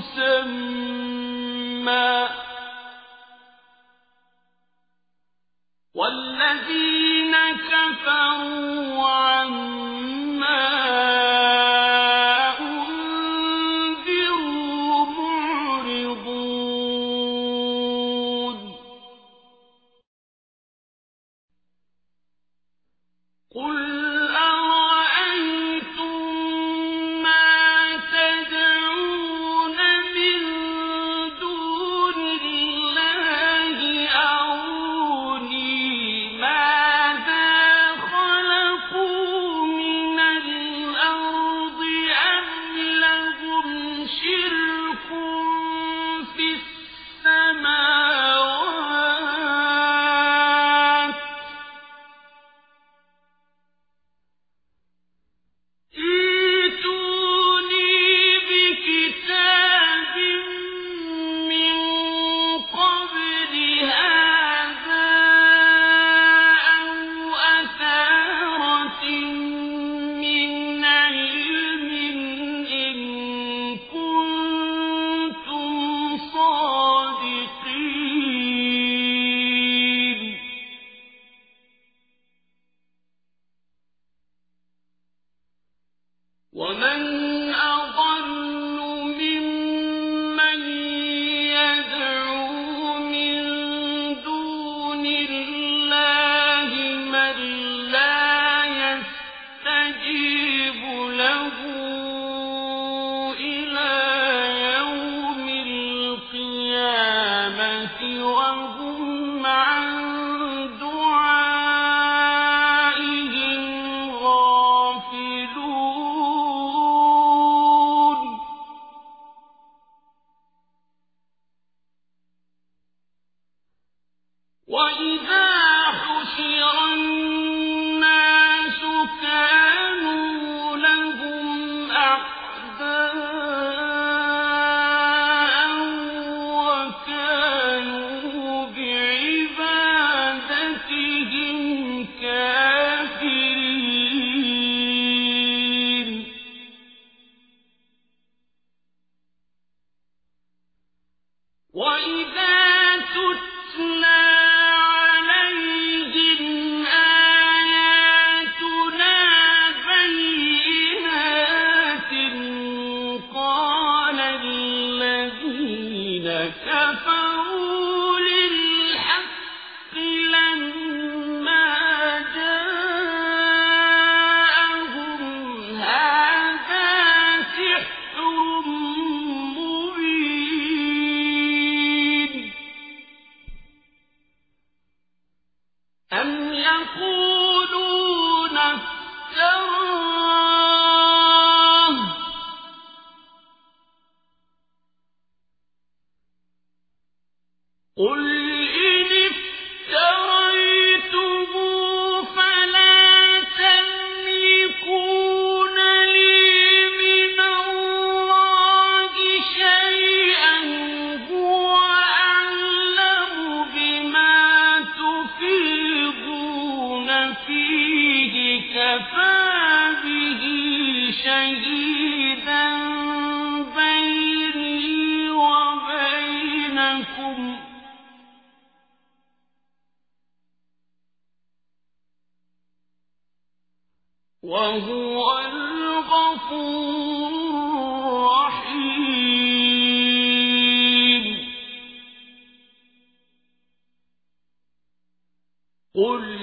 مسمى وهو الغفور الرحيم. قل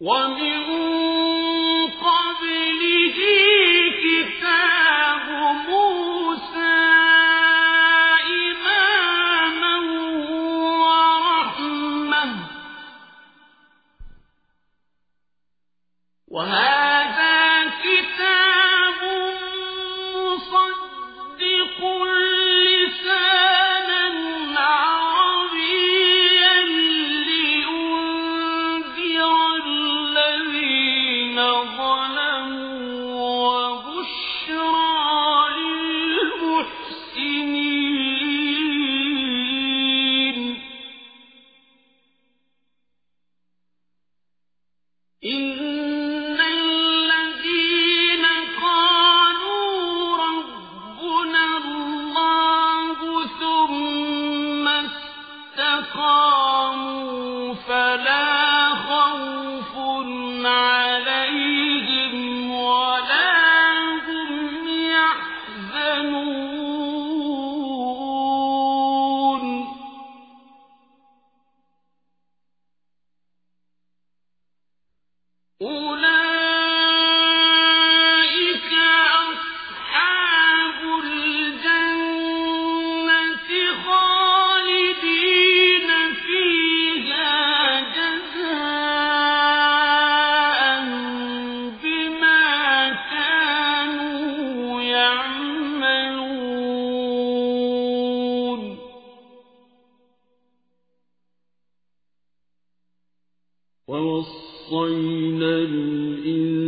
ومن ووصينا الإنسان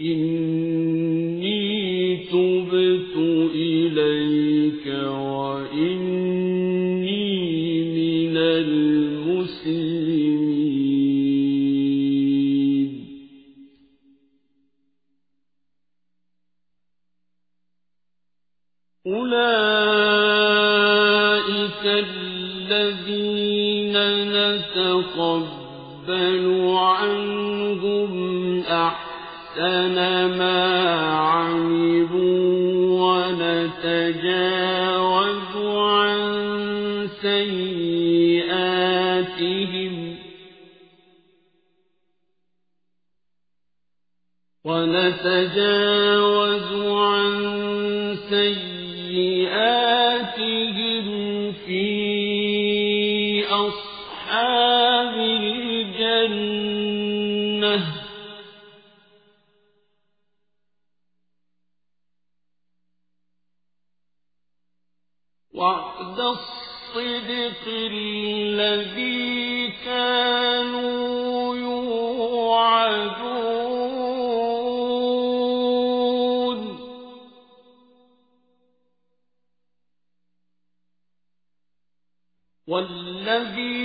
إن تجاوزوا عَن سَيِّئَاتِهِمْ فِي أَصْحَابِ الْجَنَّةِ ۖ. وَعْدَ الصِّدْقِ الَّذِي كان الذي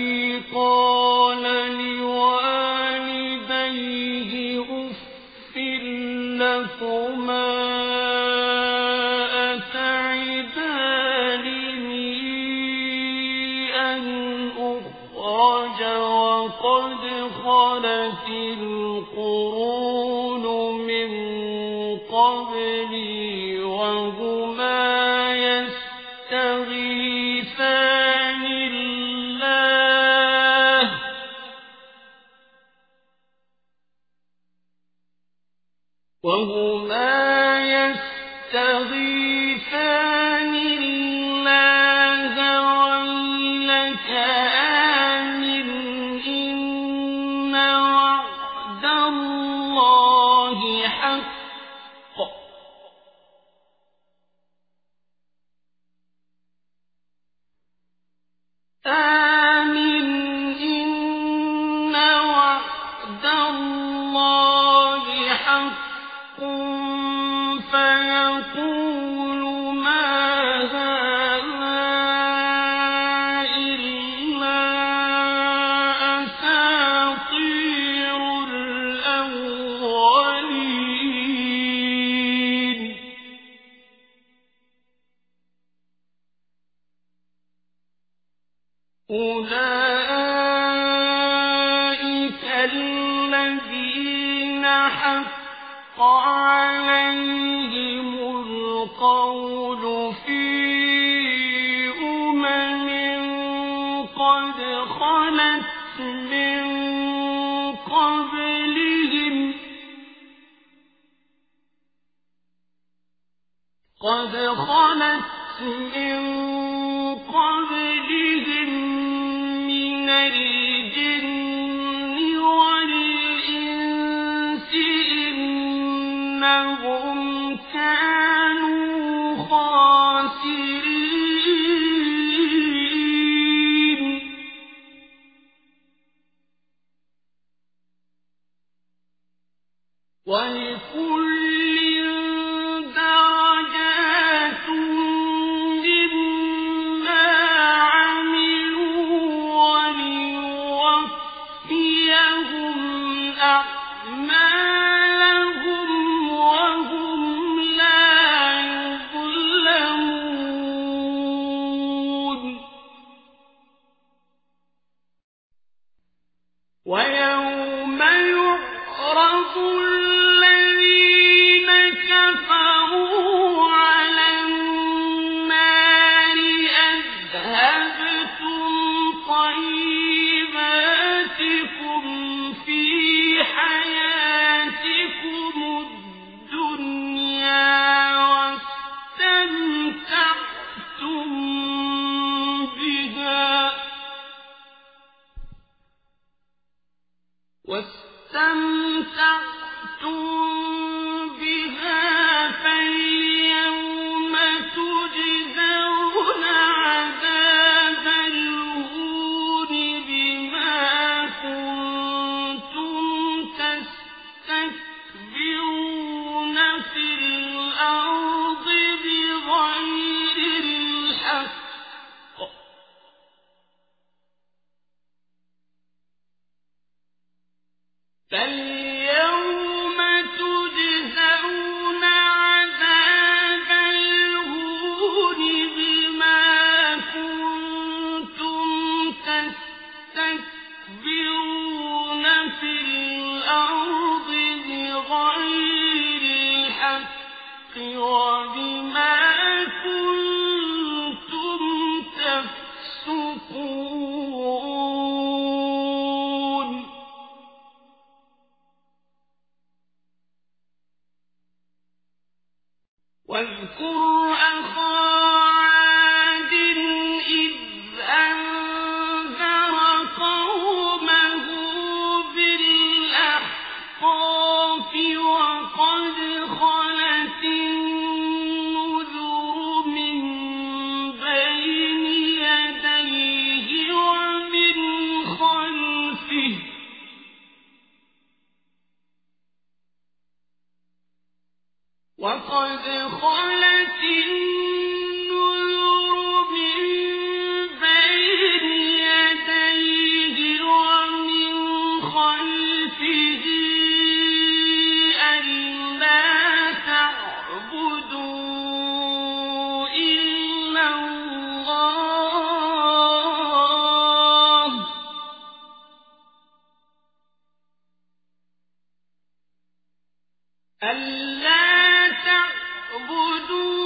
أولئك الذين حق عليهم القول في أمم قد خلت من قبلهم قد خلت من واذكر أخا ألا تعبدوا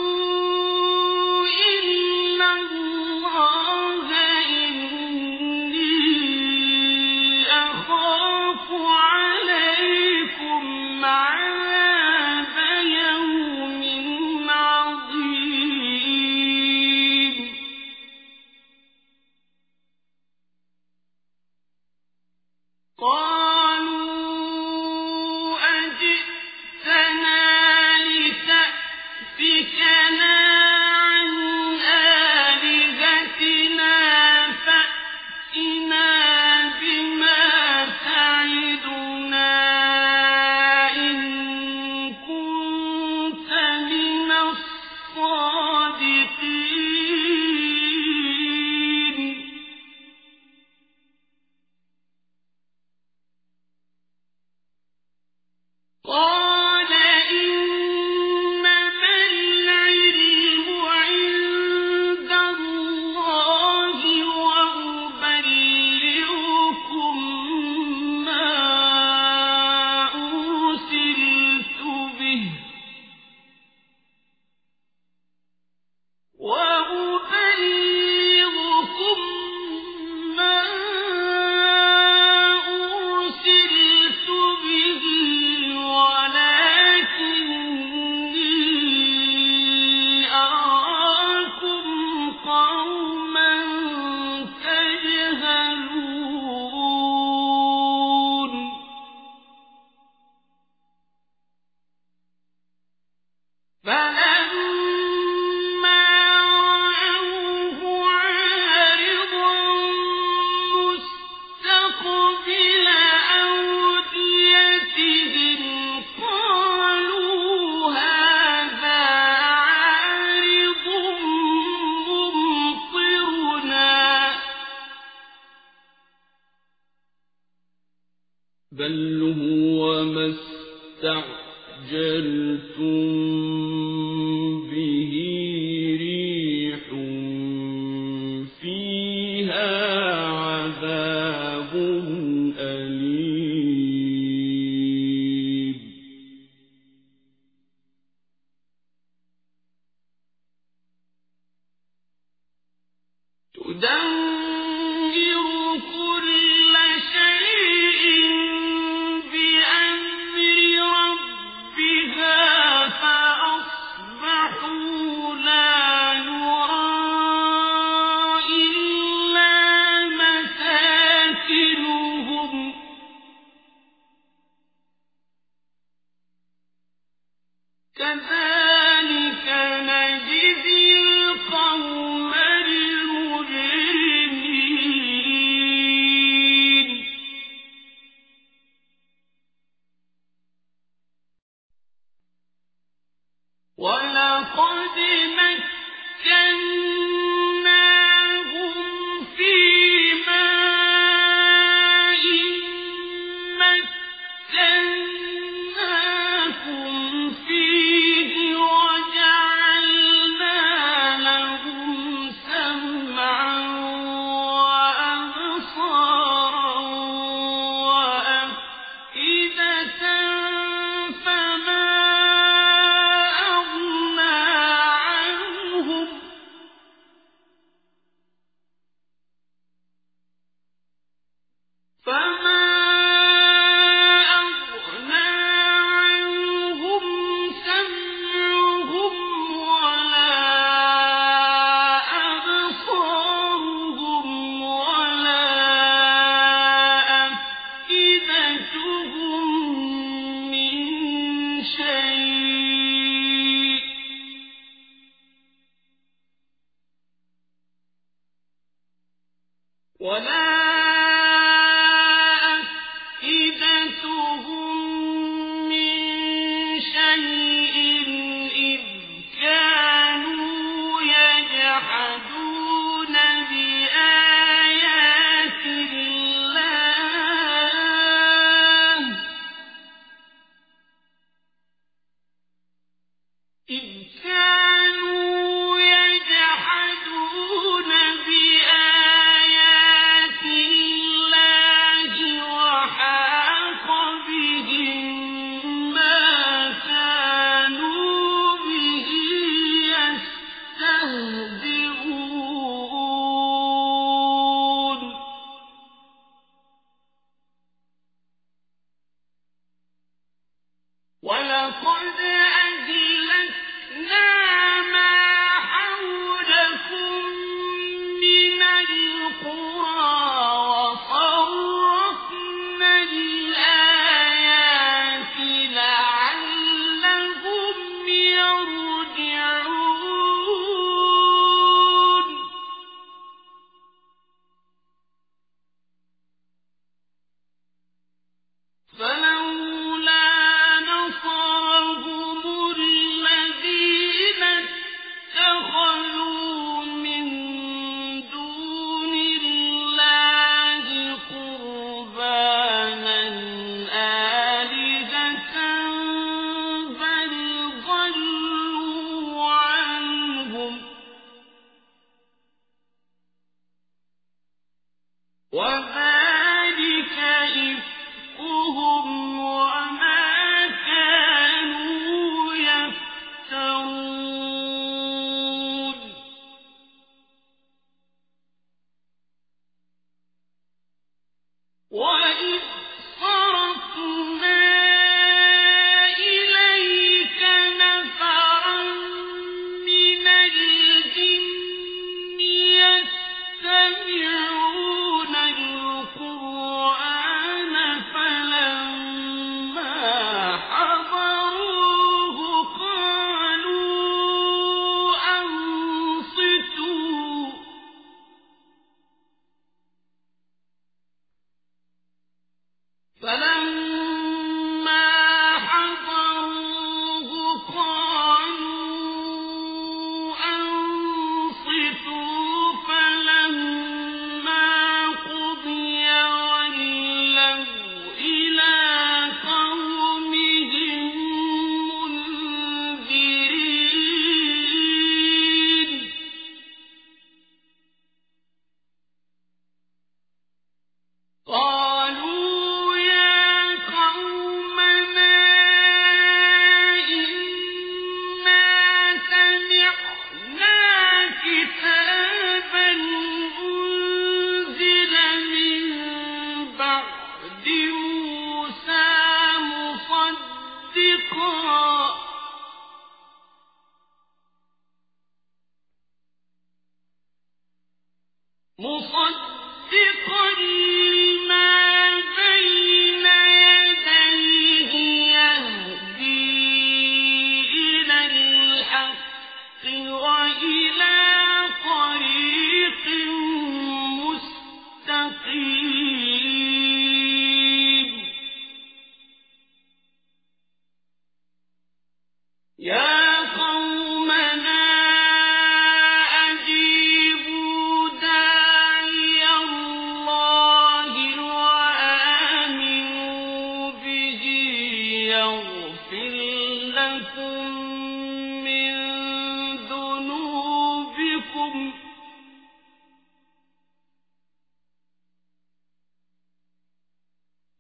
一天。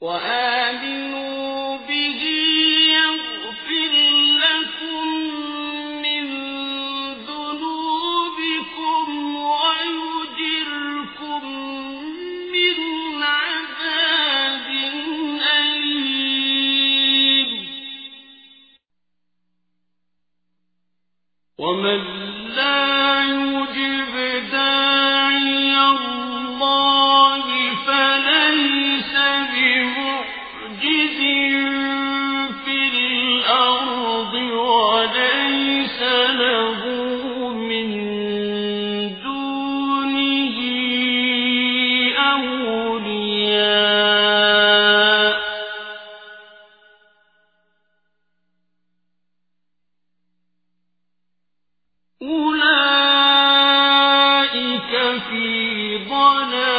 وآمنوا به يغفر لكم من ذنوبكم ويجركم من عذاب أليم. ومن في ضلال